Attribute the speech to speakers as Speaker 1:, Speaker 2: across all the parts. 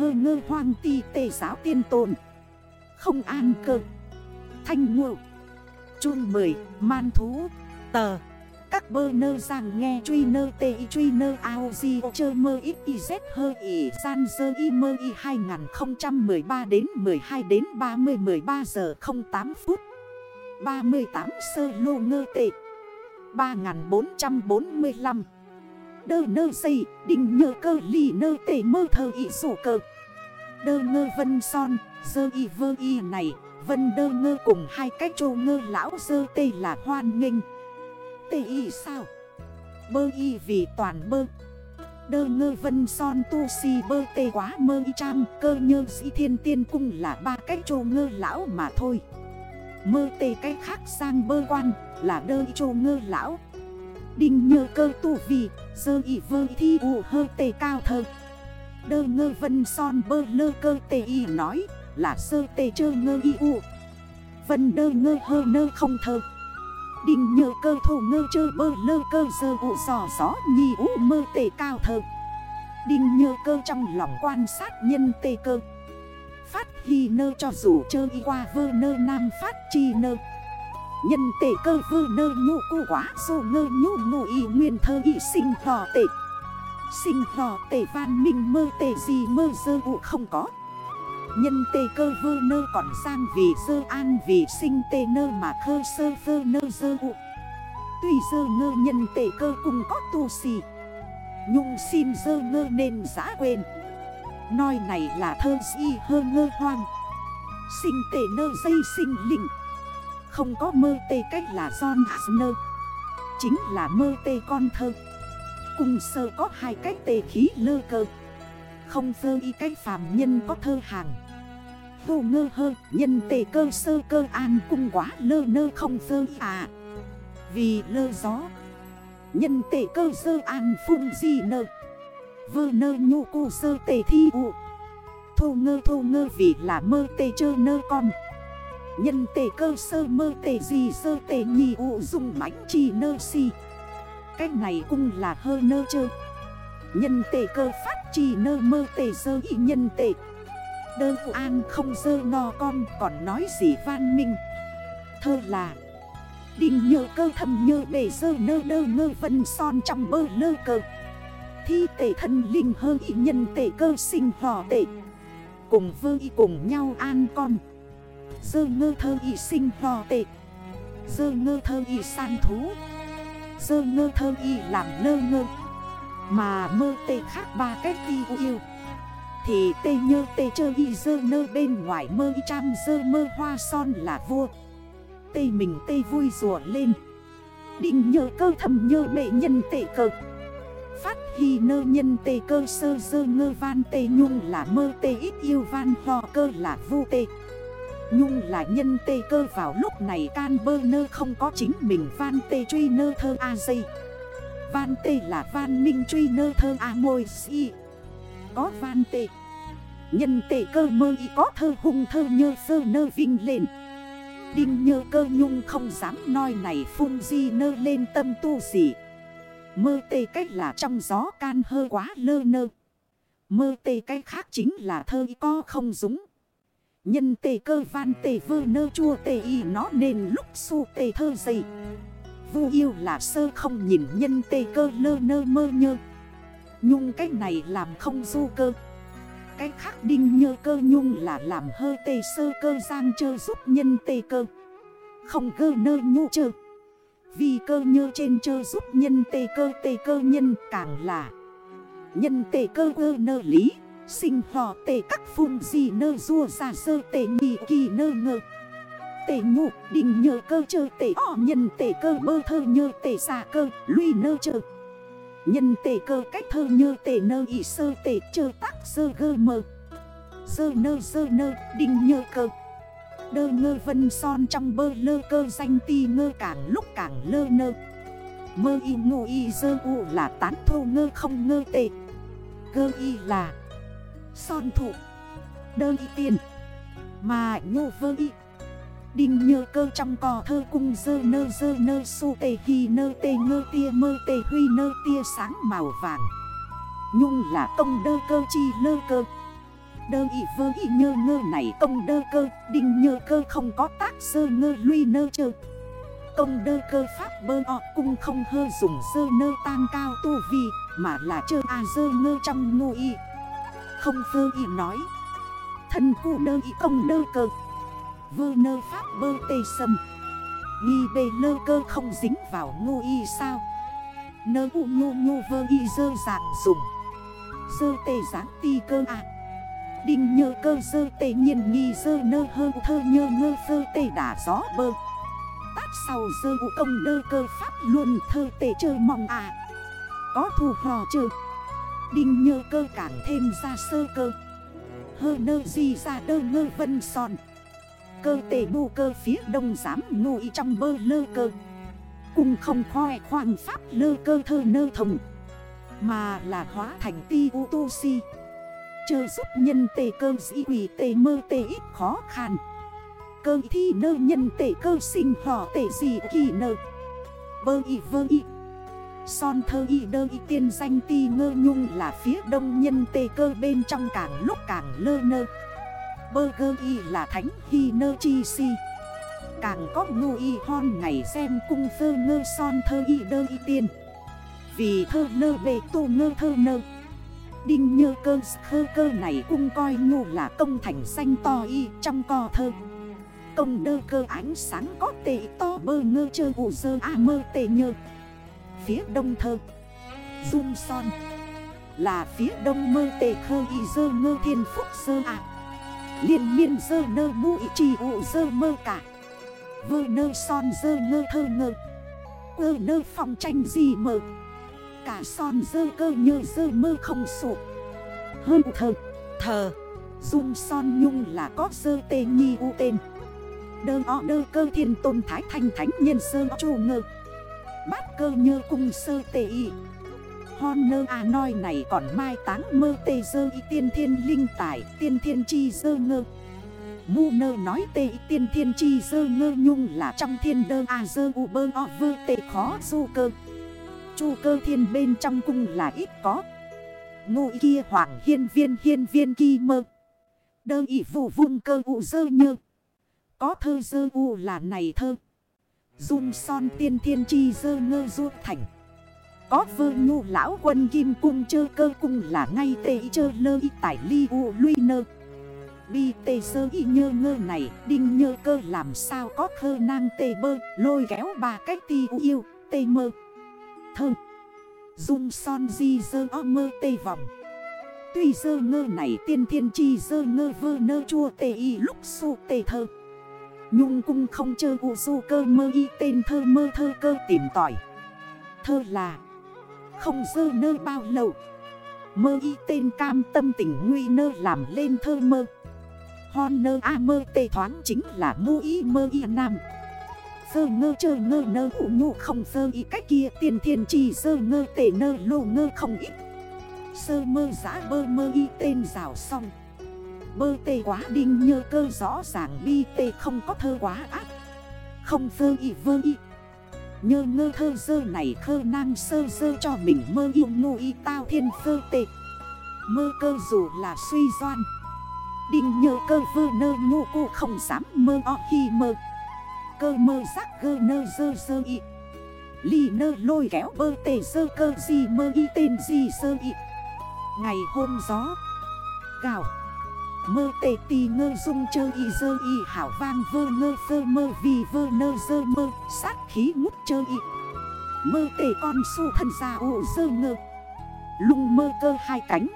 Speaker 1: hơ ngơ hoang ti tề giáo tiên tồn. Không an cơ. Thanh ngộ. Chuông 10 Man thú. Tờ. Các bơ nơ rằng nghe truy nơ tê y truy nơ ao di chơ mơ ít y z hơ y san dơ y mơ y 2013 đến 12 đến 30 13 giờ 08 phút. 38 sơ lô ngơ tệ. 3445 Đơ nơ xây đình nhờ cơ, lì nơ tệ mơ thơ y sổ cơ Đơ ngơ vân son, dơ y vơ y này, Vân đơ ngơ cùng hai cách trô ngơ lão dơ tê là hoan nghênh. Tê y sao? Bơ y vì toàn bơ. Đơ ngơ vân son tu si bơ tê quá mơ y trăm Cơ nhơ sĩ thiên tiên cung là ba cách trô ngơ lão mà thôi. Mơ tê cách khác sang bơ quan là đơ y trô ngơ lão. Đinh nhơ cơ tu vì, dơ y vơ thi ụ hơ tê cao thơ. Đơ ngơ vân son bơ lơ cơ tê y nói, là sơ tê chơ ngơ y u. Vân đơ ngơ hơ nơ không thơ. Đình nhờ cơ thổ ngơ chơ bơ lơ cơ sơ ụ giò gió nhì ụ mơ tề cao thơ. Đình nhờ cơ trong lòng quan sát nhân tê cơ. Phát hy nơ cho dù chơ y qua vơ nơ nam phát chi nơ. Nhân tệ cơ vơ nơ nhụ cu quá, dù ngơ nhụ ngụ y nguyên thơ y sinh hò tệ Sinh hò tể văn minh mơ tể gì mơ dơ vụ không có. Nhân tê cơ vơ nơ còn sang vì sơ an vì sinh tê nơ mà khơ sơ vơ nơ dơ vụ. Tuy dơ ngơ nhân tê cơ cùng có tu xì. Nhung xin dơ ngơ nên giã quên. Nói này là thơ di hơ ngơ hoang. Sinh tê nơ dây sinh lịnh. Không có mơ tê cách là John nơ Chính là mơ tê con thơ. Cùng sơ có hai cách tề khí lơ cơ. Không dơ y cách phàm nhân có thơ hàng. Vô ngơ hơ, nhân tề cơ sơ cơ an cung quá lơ nơ không dơ à. Vì lơ gió. Nhân tề cơ sơ an phung gì nơ. Vơ nơ nhu cu sơ tề thi ụ Thô ngơ thô ngơ vì là mơ tề chơ nơ con. Nhân tề cơ sơ mơ tề gì sơ tề nhì ụ dùng mãnh chi nơ si. Cách này cũng là hơ nơ chơ. Nhân tệ cơ phát trì nơ mơ tệ sơ y nhân tệ. Đơ an không sơ no con còn nói gì văn minh. Thơ là Đình nhờ cơ thầm nhờ bể sơ nơ đơ ngơ vân son trong bơ lơ cơ. Thi tệ thân linh hơ y nhân tệ cơ sinh hò tệ. Cùng vơ y cùng nhau an con. Dơ ngơ thơ y sinh hò tệ. Dơ ngơ thơ y san thú. Dơ ngơ thơ y làm lơ ngơ. Mà mơ tê khác ba cách y yêu. Thì tê nhơ tê chơ y dơ nơ bên ngoài mơ y trăm dơ mơ hoa son là vua. Tê mình tê vui rùa lên. Định nhơ cơ thầm nhơ bệ nhân tệ cơ. Phát hy nơ nhân tê cơ sơ dơ ngơ van tê nhung là mơ tê ít yêu van ho cơ là vu tê. Nhung là nhân tê cơ vào lúc này can bơ nơ không có chính mình van tê truy nơ thơ a dây Van tê là van minh truy nơ thơ a môi si Có van tê. Nhân tê cơ mơ y có thơ hung thơ nhơ sơ nơ vinh lên. Đinh nhơ cơ nhung không dám nói này phun di nơ lên tâm tu gì. Mơ tê cách là trong gió can hơ quá lơ nơ. Mơ tê cách khác chính là thơ y có không dũng. Nhân tê cơ van tê vơ nơ chua tê y nó nên lúc su tê thơ dậy Vu yêu là sơ không nhìn nhân tê cơ lơ nơ mơ nhơ. Nhung cách này làm không du cơ. Cách khác đinh nhơ cơ nhung là làm hơ tê sơ cơ giang chơ giúp nhân tê cơ. Không cơ nơ nhu chơ. Vì cơ nhơ trên chơ giúp nhân tê cơ tê cơ nhân càng là. Nhân tê cơ cơ nơ lý. Sinh hò tề các phun gì nơ rua ra sơ tề nhị kỳ nơ ngơ. Tề nhụ, đình nhờ cơ chơ tề ọ nhân tề cơ bơ thơ nhơ tề xa cơ, lui nơ chơ. Nhân tề cơ cách thơ nhơ tề nơ ị sơ tề chơ tắc sơ gơ mơ. Sơ nơ sơ nơ, đình nhơ cơ. Đơ ngơ vân son trong bơ lơ cơ, danh ti ngơ càng lúc càng lơ nơ. Mơ y ngụ y dơ u là tán thô ngơ không ngơ tệ. Gơ y là Son thụ đơn y tiền. Mà nhô vơ y. Đinh nhơ cơ trong cò thơ cung dơ nơ dơ nơ su tề hi nơ tề ngơ tia mơ tề huy nơ tia sáng màu vàng. Nhung là công đơ cơ chi lơ cơ. Đơ y vơ y nhơ ngơ này công đơ cơ. Đinh nhơ cơ không có tác sơ ngơ lui nơ chơ. Công đơ cơ pháp bơ ọ cung không hơ dùng sơ nơ tan cao tu vi, Mà là chơ à dơ ngơ trong ngô y. Không vơ y nói. Thân cụ đơ y công đơ cơ. Vơ nơ pháp bơ tê sâm Nghi bê lơ cơ không dính vào ngô y sao? Nơ u nhô nhô vơ y dơ dạng dùng. Dơ tê giáng ti cơ à. Đinh nhơ cơ dơ tê nhiên nghi dơ nơ hơ thơ nhơ ngơ phơ tê đả gió bơ. Tát sau dơ u công đơ cơ pháp luôn thơ tê chơ mong à. Có thù hò chơ. Đinh nhơ cơ càng thêm ra sơ cơ. Hơ nơ di ra đơ ngơ vân son. Cơ tê bù cơ phía đông giám ngụy trong bơ lơ cơ. Cùng không khoe khoang pháp lơ cơ thơ nơ thông Mà là hóa thành ti u tu si. Chơ giúp nhân tề cơ dĩ quỷ tề mơ tề ít khó khăn. Cơ thi nơ nhân tề cơ sinh họ tề gì kỳ nơ. Bơ y vơ y. Son thơ y đơ y tiên danh ti ngơ nhung là phía đông nhân tê cơ bên trong càng lúc càng lơ nơ. Bơ gơ y là thánh hy nơ chi si. Càng có ngu y hon ngày xem cung phơ ngơ son thơ y đơ y tiên. Vì thơ nơ bề tu ngơ thơ nơ. Đinh nhơ cơ khơ cơ này cung coi ngu là công thành xanh to y trong co thơ. Công đơ cơ ánh sáng có tệ to bơ ngơ chơ ụ dơ a mơ tệ nhơ. Phía đông thơ. Dung son Là phía đông mơ tệ khơ y dơ ngơ thiên phúc sơ à Liên miên dơ nơ mu y trì ụ dơ mơ cả. Vơ nơ son dơ ngơ thơ ngơ. Ơ nơ phòng tranh gì mơ Cả son dơ cơ nhơ dơ mơ không sụp. Hơn thơ. Thờ. Dung son nhung là có dơ tê nhi u tên. Đơ o đơ cơ thiên tôn thái thanh thánh nhân sơ chu ngơ Bát cơ nhơ cung sơ tê y. Hon nơ à nói này còn mai táng mơ tê dơ y tiên thiên linh tải Tiên thiên chi dơ ngơ. Mu nơ nói tê tiên thiên chi dơ ngơ nhung là trong thiên đơ à dơ u bơ o vơ tê khó du cơ. Chu cơ thiên bên trong cung là ít có. Ngụ kia hoàng hiên viên hiên viên kỳ mơ. Đơ y vụ vung cơ u dơ nhơ. Có thơ dơ u là này thơ. Dung son tiên thiên chi dơ ngơ du thành. Có vơ ngu lão quân kim cung chơ cơ cung là ngay tê chơ lơ y tải ly u lui nơ. Bi tê sơ y nhơ ngơ này, Đinh nhơ cơ làm sao có khơ nang tê bơ, Lôi kéo ba cách ti yêu, tê mơ. Thơ. Dung son di dơ o mơ tê vòng. Tuy dơ ngơ này tiên thiên chi dơ ngơ vơ nơ chua tê y lúc su tê thơ. Nhung cung không chơ u du cơ mơ y tên thơ mơ thơ cơ tìm tỏi Thơ là, Không dơ nơ bao lâu. Mơ y tên cam tâm tình nguy nơ làm lên thơ mơ. Hon nơ a mơ tê thoáng chính là mu y mơ y nam. Dơ ngơ chơ ngơ nơ hụ nhu không dơ y cách kia tiền thiên trì dơ ngơ tê nơ lô ngơ không ít. Sơ mơ giã bơ mơ y tên rào xong Bơ tê quá đinh nhơ cơ rõ ràng bi tê không có thơ quá ác. Không vơ y vơ y. Nhơ ngơ thơ dơ này khơ năng sơ dơ cho mình mơ yêu ngô y tao thiên sơ tê. Mơ cơ dù là suy doan. Đinh nhơ cơ vơ nơ ngô cô không dám mơ o hi mơ. Cơ mơ giác gơ nơ dơ dơ y. Ly nơ lôi kéo bơ tê sơ cơ gì mơ y tên gì sơ y. Ngày hôm gió Gạo Mơ tề tì ngơ dung chơ y dơ y hảo vang vơ ngơ phơ mơ vì vơ nơ dơ mơ, Sát khí ngút chơ y. Mơ tề con su thân ra ụ dơ ngơ. Lung mơ cơ hai cánh.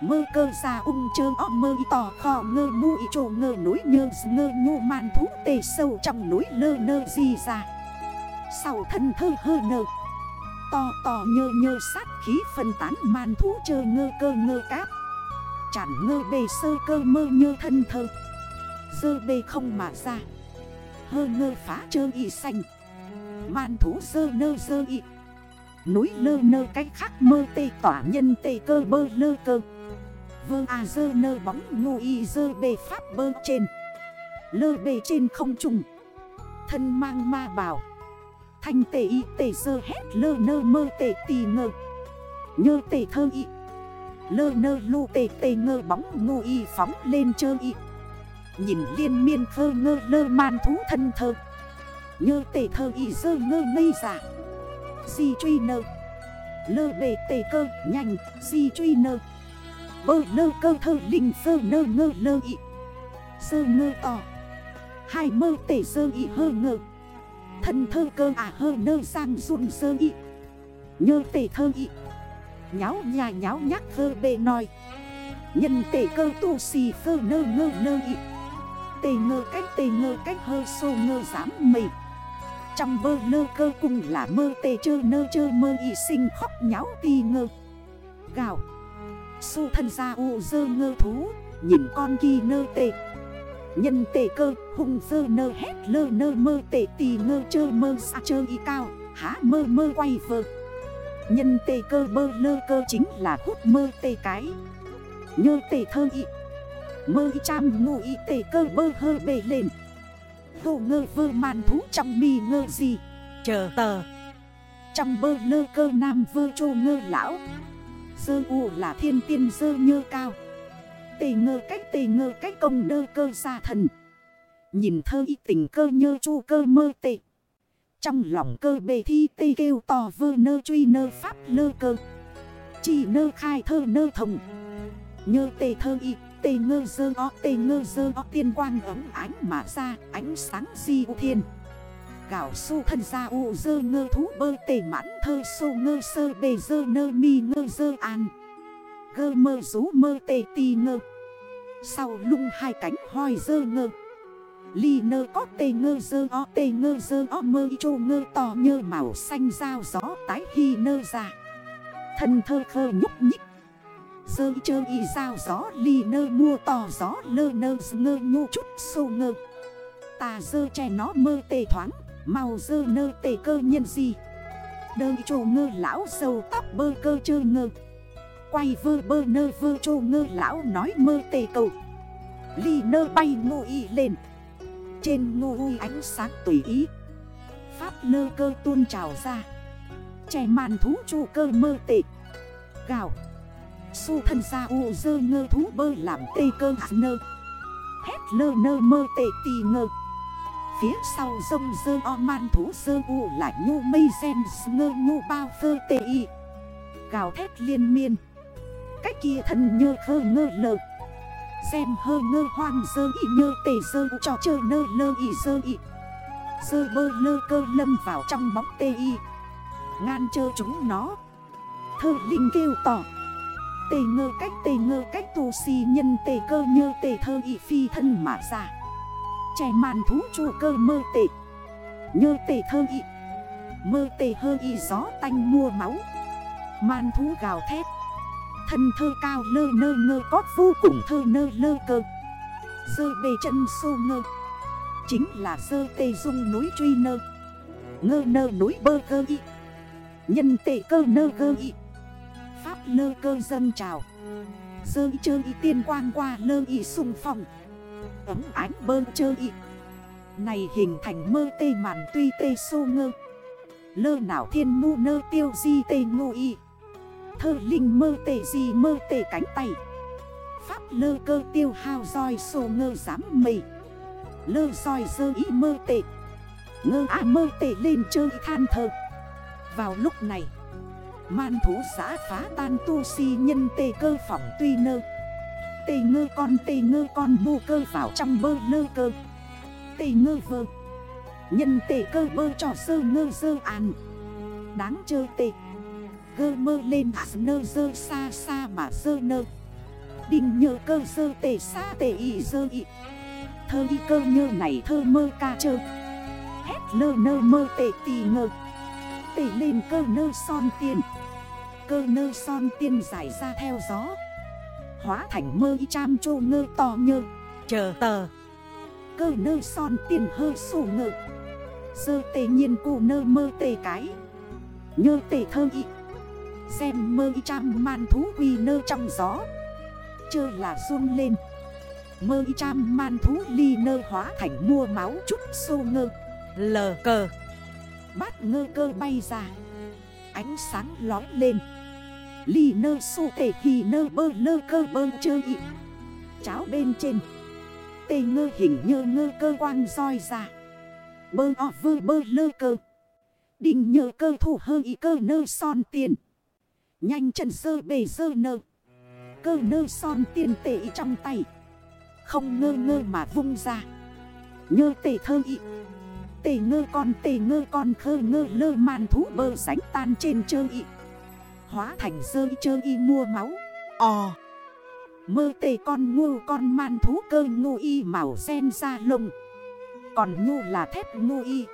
Speaker 1: Mơ cơ xa ung chơ o mơ y tỏ khò ngơ mu y trồ ngơ núi nhơ ngơ nhô màn thú tê sâu trong núi lơ nơ di ra. Sau thân thơ hơ nơ. To to nhơ nhơ sát khí phân tán màn thú chơ ngơ cơ ngơ cáp Chẳng ngơ bề sơ cơ mơ như thân thơ. Dơ bề không mà ra. Hơ ngơ phá chơ y xanh. Màn thú sơ nơ sơ y. Núi lơ nơ cách khắc mơ tê tỏa nhân tê cơ bơ lơ cơ. Vơ à dơ nơ bóng ngô y dơ bề pháp bơ trên. Lơ bề trên không trùng. Thân mang ma bảo Thanh tề y tề dơ hét lơ nơ mơ tề tì ngơ. Nhơ tề thơ y. Lơ nơ lu tê tê ngơ bóng ngu y phóng lên chơ y. Nhìn liên miên khơ ngơ lơ man thú thân thơ. Nhơ tê thơ y dơ ngơ ngây giả. Di truy nơ. Lơ bề tê cơ nhanh, Di truy nơ. Bơ lơ cơ thơ linh sơ nơ ngơ lơ y. Sơ ngơ to. Hai mơ tê sơ y hơ ngơ. Thân thơ cơ à hơ nơ sang run sơ y. Nhơ tê thơ y. Nháo nhà nháo nhắc thơ bê nói Nhân tể cơ tu xì phơ nơ ngơ nơ ị. Tê ngơ cách tê ngơ cách hơ sô ngơ dám mị Trong bơ nơ cơ cùng là mơ tê chơ nơ chơ mơ ị sinh khóc nháo ti ngơ. Gạo Xô thân ra u dơ ngơ thú, Nhìn con kỳ nơ tê. Nhân tê cơ hùng dơ nơ hét lơ nơ mơ tê tì ngơ chơ mơ xa chơ y cao, Há mơ mơ quay vợt Nhân tê cơ bơ lơ cơ chính là hút mơ tê cái. Nhơ tê thơ y. Mơ y cham ngụ y tê cơ bơ hơ bề lên. Hồ ngơ vơ màn thú trong mi ngơ gì.
Speaker 2: Chờ tờ.
Speaker 1: Trong bơ lơ cơ nam vơ chô ngơ lão. Dơ u là thiên tiên dơ nhơ cao. Tê ngơ cách tê ngơ cách công đơ cơ xa thần. Nhìn thơ y tình cơ nhơ chu cơ mơ tê. Trong lòng cơ bề thi tê kêu to vơ nơ truy nơ pháp lơ cơ. Chỉ nơ khai thơ nơ thông Nhơ tê thơ y, tê ngơ dơ o, tê ngơ dơ o. Tiên quang ấm ánh mà ra, ánh sáng di u thiên. Gạo su thân ra u dơ ngơ thú bơ tê mãn thơ sô ngơ sơ bề dơ nơ mi ngơ dơ an. Gơ mơ rú mơ tê ti ngơ. Sau lung hai cánh hoi dơ ngơ. Ly nơ có tê ngơ dơ o, tê ngơ dơ o, mơ chô ngơ to nhơ màu xanh dao gió tái hy nơ ra. Thân thơ khơ nhúc nhích. Dơ chơ y dao gió, ly nơ mua to gió, lơ nơ ngơ nhô chút sô ngơ. Tà dơ che nó mơ tê thoáng, Màu dơ nơ tê cơ nhân gì. Đơ chô ngơ lão sâu tóc bơ cơ chơ ngơ. Quay vơ bơ nơ vơ chô ngơ lão nói mơ tê cầu Ly nơ bay ngô y lên. Trên ngô u ánh sáng tùy ý. Pháp lơ cơ tuôn trào ra. Trẻ màn thú chu cơ mơ tệ. Gào, Su thân ra u dơ ngơ thú bơ làm tê cơ hạ nơ. Hét lơ nơ mơ tệ tì ngơ. Phía sau rông dơ o man thú dơ u lại nhu mây xem ngơ nhu bao phơ tê y. Gào thét liên miên. Cách kia thân nhơ khơ ngơ lợt Xem hơ ngơ hoang dơ y nhơ tề dơ cho chơ nơ lơ y dơ y. Dơ bơ lơ cơ lâm vào trong bóng tê y. Ngan chơ chúng nó. Thơ linh kêu tỏ. Tề ngơ cách tề ngơ cách tu si nhân tề cơ nhơ tề thơ y phi thân mà ra. Trẻ màn thú chu cơ mơ tề. Nhơ tề thơ y. Mơ tề hơ y gió tanh mua máu. Man thú gào thét. Thân thơ cao lơ nơ ngơ, có vô cùng thơ nơ lơ cơ. Dơ bề chân sô ngơ, Chính là dơ tê dung núi truy nơ. Ngơ nơ núi bơ cơ y, Nhân tệ cơ nơ cơ y. Pháp lơ cơ dân trào, Dơ y chơ y tiên quang qua lơ y sung phong. Ấm ánh bơ chơ y, Này hình thành mơ tê màn tuy tê sô ngơ. Lơ nào thiên mu nơ tiêu di tê ngô y. Thơ linh mơ tệ gì mơ tệ cánh tay. Pháp lơ cơ tiêu hao roi sổ ngơ dám mây Lơ roi dơ ý mơ tệ Ngơ à mơ tệ lên chơi than thơ. Vào lúc này, Man thú xã phá tan tu si nhân tê cơ phỏng tuy nơ. Tê ngơ con tê ngơ con bu cơ vào trong bơ lơ cơ. Tê ngơ vơ. Nhân tê cơ bơ trò sơ ngơ sơ an Đáng chơi tê gơ mơ lên à nơ dơ xa xa mà dơ nơ. Đình nhờ cơ dơ tề xa tề y dơ y. Thơ y cơ nhơ này thơ mơ ca chơ. Hét lơ nơ mơ tề tì ngơ. Tề lên cơ nơ son tiền Cơ nơ son tiên giải ra theo gió. Hóa thành mơ y cham chô ngơ to nhơ.
Speaker 2: Chờ tờ.
Speaker 1: Cơ nơ son tiền hơ sổ ngơ. Dơ tề nhiên cụ nơ mơ tề cái. Nhơ tề thơ y. Xem mơ y trăm man thú quy nơ trong gió. Chơ là run lên. Mơ y trăm man thú ly nơ hóa thành mua máu chút xô ngơ.
Speaker 2: Lờ cờ.
Speaker 1: Bát ngơ cơ bay ra. Ánh sáng lói lên. Ly nơ su thể hì nơ bơ lơ cơ bơ chơ y. Cháo bên trên. Tê ngơ hình nhơ ngơ cơ quang roi ra. Bơ o vơ bơ lơ cơ. Đình nhờ cơ thủ hơ y cơ nơ son tiền. Nhanh chân sơ bề sơ nơ. Cơ nơ son tiền tệ trong tay. Không ngơ ngơ mà vung ra. Nhơ tệ thơ ị Tề ngơ con tề ngơ con, khơ ngơ lơ man thú bơ sánh tan trên chơ ị Hóa thành sơ chơ y mua máu.
Speaker 2: Ồ
Speaker 1: Mơ tề con ngu con, man thú cơ ngu y màu sen ra lông. Còn ngu là thép ngu y.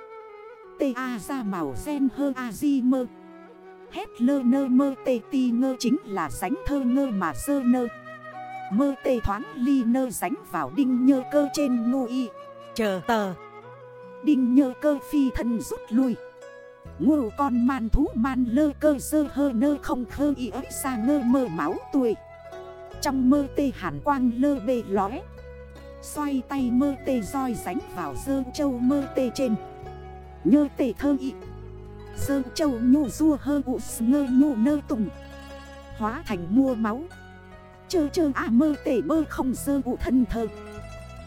Speaker 1: Tê a ra màu sen hơ a di mơ. Hét lơ nơ mơ tê ti ngơ chính là sánh thơ ngơ mà sơ nơ. Mơ tê thoáng ly nơ sánh vào đinh nhơ cơ trên ngu y.
Speaker 2: Chờ tờ.
Speaker 1: Đinh nhơ cơ phi thân rút lui. Ngô con man thú man lơ cơ sơ hơ nơ không khơ y ới xa ngơ mơ máu tuổi. Trong mơ tê hàn quang lơ bê lóe Xoay tay mơ tê roi ránh vào dơ châu mơ tê trên. Nhơ tê thơ y Sơn châu nhu rua hơ ụ ngơ nhu nơ tùng. Hóa thành mua máu. Chơ chơ à mơ tể bơ không sơ ụ thân thơ.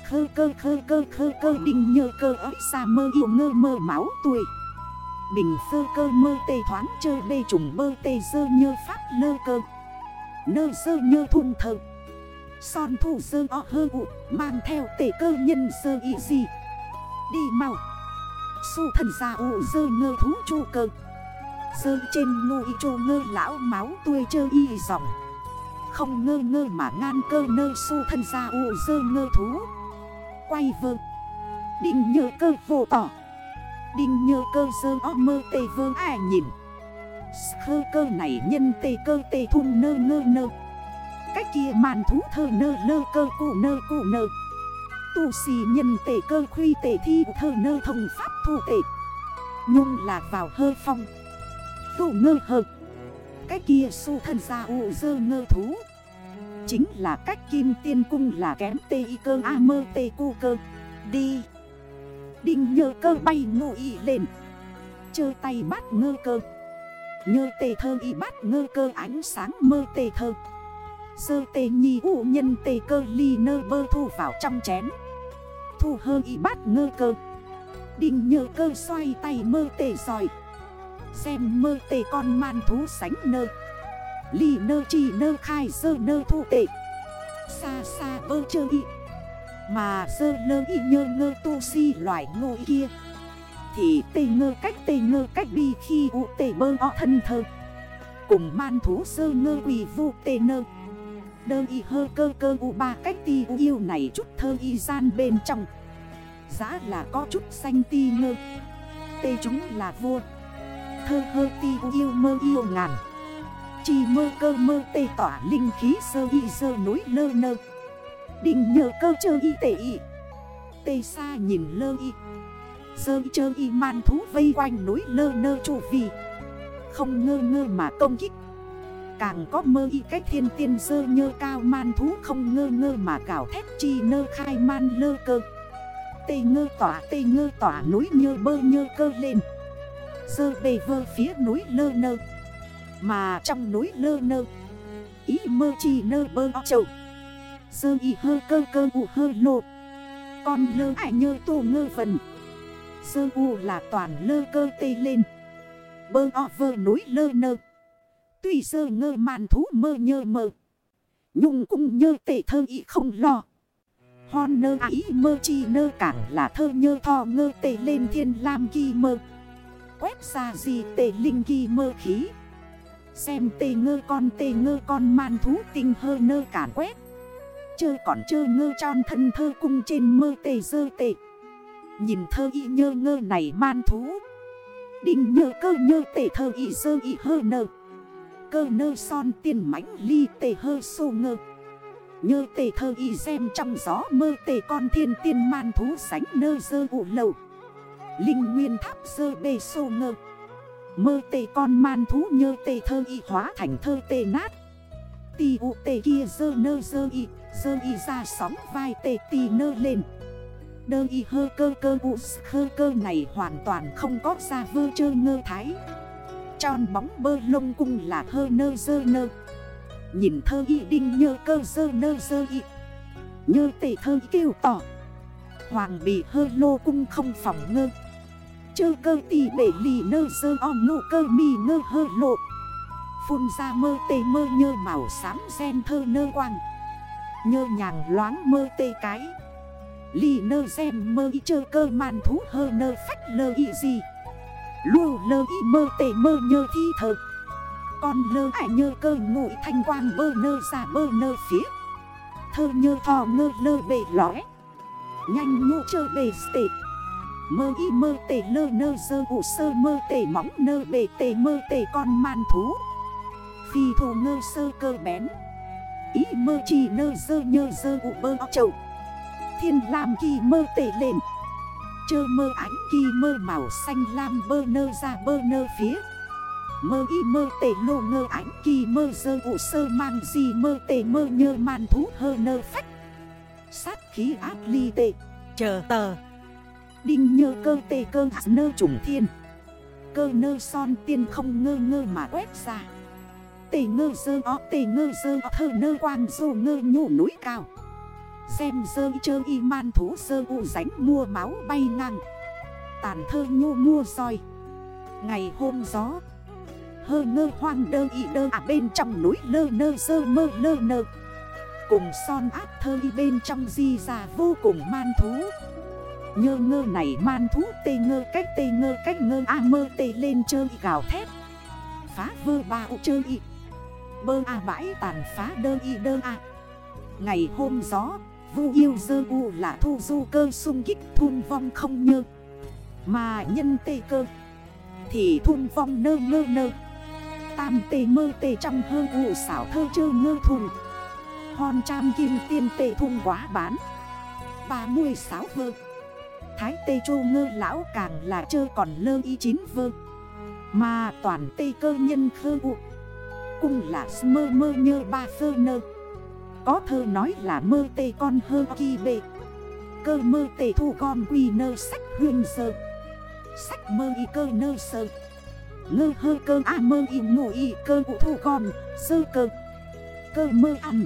Speaker 1: Khơ cơ khơ cơ khơ cơ đình nhơ cơ ớt xa mơ yêu ngơ mơ máu tuổi Bình sơ cơ mơ tê thoáng chơi bê trùng mơ tê sơ nhơ pháp lơ cơ. Nơ sơ nhơ thun thơ. Son thủ sơ o hơ ụ, Mang theo tể cơ nhân sơ y gì Đi mau. Su thần xa ụ dơ ngơ thú chu cơ. Sơ trên ngô y chô ngơ lão máu tuê chơ y dòng. Không ngơ ngơ mà ngan cơ nơ su thân xa ụ dơ ngơ thú. Quay vơ. Định nhờ cơ vô tỏ. Đinh nhơ cơ sơ o mơ tê vơ ai nhìn. Khơ cơ này nhân tê cơ tê thun nơ ngơ nơ. Cách kia màn thú thơ nơ lơ cơ cụ nơ cụ nơ. Tu xì nhân tê cơ khuy tê thi thơ nơ thông pháp thu tê Nhung là vào hơ phong. Cụ ngơ hơ. Cách kia su thân ra ụ dơ ngơ thú. Chính là cách kim tiên cung là kém tê y cơ a mơ tê cu cơ. Đi. Đinh nhơ cơ bay ngụ y lên. Chơ tay bắt ngơ cơ. Nhơ tê thơ y bắt ngơ cơ ánh sáng mơ tê thơ. Sơ tê nhi ụ nhân tê cơ ly nơ bơ thu vào trong chén. Thu hơ y bắt ngơ cơ. Đình nhơ cơ xoay tay mơ tề giỏi. Xem mơ tề con man thú sánh nơ. Ly nơ chi nơ khai sơ nơ thu tệ Xa xa bơ chơ y. Mà sơ nơ y nhơ ngơ tu si loại ngô kia. Thì tê ngơ cách tê ngơ cách bi khi u tê bơ o thân thơ. Cùng man thú sơ ngơ quỳ vu tê nơ. Đơ y hơ cơ cơ u ba cách ti u yêu này chút thơ y gian bên trong. Giá là có chút xanh ti ngơ. Tê chúng là vua. Thơ hơ ti u yêu mơ yêu ngàn. Chỉ mơ cơ mơ tê tỏa linh khí sơ y sơ núi lơ nơ. Định nhờ cơ chơ y tệ y. Tê xa nhìn lơ y. Sơ y chơ y man thú vây quanh núi lơ nơ chủ vì Không ngơ ngơ mà công kích. Càng có mơ y cách thiên tiên dơ nhơ cao man thú không ngơ ngơ mà gạo thét chi nơ khai man lơ cơ. Tê ngơ tỏa, tê ngơ tỏa, núi nhơ bơ nhơ cơ lên. Dơ bề vơ phía núi lơ nơ. Mà trong núi lơ nơ, Ý mơ chi nơ bơ chậu. Dơ y hơ cơ cơ u hơ lộ Con lơ ải nhơ tô ngơ phần. Dơ u là toàn lơ cơ tê lên. Bơ o vơ núi lơ nơ. Tuy sơ ngơ màn thú mơ nhơ mơ. Nhung cung nhơ tệ thơ y không lo. Hon nơ ý mơ chi nơ cảng là thơ nhơ thò ngơ tệ lên thiên lam ghi mơ. Quét xa gì tệ linh ghi mơ khí. Xem tê ngơ con tê ngơ con man thú tình hơ nơ cản quét. Chơ còn chơ ngơ tròn thân thơ cung trên mơ tê dơ tệ. Nhìn thơ y nhơ ngơ này man thú. Đinh nhơ cơ nhơ tê thơ y dơ y hơ nơ. Cơ nơ son tiên mãnh ly tề hơ sô ngơ. Nhơ tề thơ y xem trong gió mơ tề con thiên tiên man thú sánh nơ dơ ụ lầu. Linh nguyên tháp dơ bê sô ngơ. Mơ tề con man thú nhơ tề thơ y hóa thành thơ tề nát. Tì ụ tề kia dơ nơ dơ y Dơ y ra sóng vai tề tì nơ lên. Đơ y hơ cơ cơ ụ hơ cơ này hoàn toàn không có ra vơ chơ ngơ thái. Tròn bóng bơ lông cung là thơ nơ dơ nơ. Nhìn thơ y đinh nhơ cơ dơ nơ dơ y. Nhơ tệ thơ kêu tỏ. Hoàng bị hơ lô cung không phòng ngơ. Chơ cơ tì bể lì nơ dơ o nụ cơ mì ngơ hơ lộ Phun ra mơ tê mơ nhơ màu xám sen thơ nơ quang. Nhơ nhàng loáng mơ tê cái. Lì nơ xem mơ y chơ cơ màn thú hơ nơ phách lơ y gì. Lù lơ y mơ tề mơ nhơ thi thơ Con lơ ải nhơ cơ ngụy thanh quang bơ nơ ra bơ nơ phía. Thơ nhơ thò ngơ lơ bể lõi Nhanh nhô chơ bề tệ Mơ y mơ tề lơ nơ dơ ụ sơ mơ tề móng nơ bề tề mơ tề con man thú. Phi thù ngơ sơ cơ bén. Ý mơ chỉ nơ dơ nhơ dơ ụ bơ chậu. Thiên làm kỳ mơ tề lên Chơ mơ ánh kỳ mơ màu xanh lam bơ nơ ra bơ nơ phía. Mơ y mơ tể lô ngơ ánh kỳ mơ dơ ụ sơ mang gì mơ tể mơ nhơ man thú hơ nơ phách. Sát khí ác ly tệ,
Speaker 2: Chờ tờ.
Speaker 1: Đinh nhơ cơ tê cơ nơ trùng thiên. Cơ nơ son tiên không ngơ ngơ mà quét ra. Tê ngơ dơ ó tê ngơ dơ ó thơ nơ quang dô ngơ nhổ núi cao. Xem dơ chơ y man thú dơ u ránh mua máu bay ngang. Tàn thơ nhô mua soi Ngày hôm gió, Hơ ngơ hoang đơ y đơ à bên trong núi lơ nơ dơ mơ lơ nơ. Cùng son áp thơ y bên trong di già vô cùng man thú. Nhơ ngơ này man thú tê ngơ cách tê ngơ cách ngơ a mơ tê lên chơi gào thét. Phá vơ ba u chơi y. Bơ a bãi tàn phá đơ y đơ a. Ngày hôm gió Vu yêu dơ u là thu du cơ sung kích thun vong không nhơ. Mà nhân tê cơ Thì thun vong nơ ngơ nơ. Tam tê mơ tê trăm hơ u xảo thơ chơ ngơ thùng Hòn trăm kim tiên tê thung quá bán. 36 vơ. Thái tê chô ngơ lão càng là chơ còn lơ y chín vơ. Mà toàn tê cơ nhân khơ u. Cùng là mơ mơ nhơ ba phơ nơ. Có thơ nói là mơ tê con hơ kỳ bệ Cơ mơ tê thu con quy nơ sách huyên sơ. Sách mơ y cơ nơ sơ. Ngơ hơ cơ a mơ y ngủ y cơ cụ thu con Sơ cơ. Cơ mơ ăn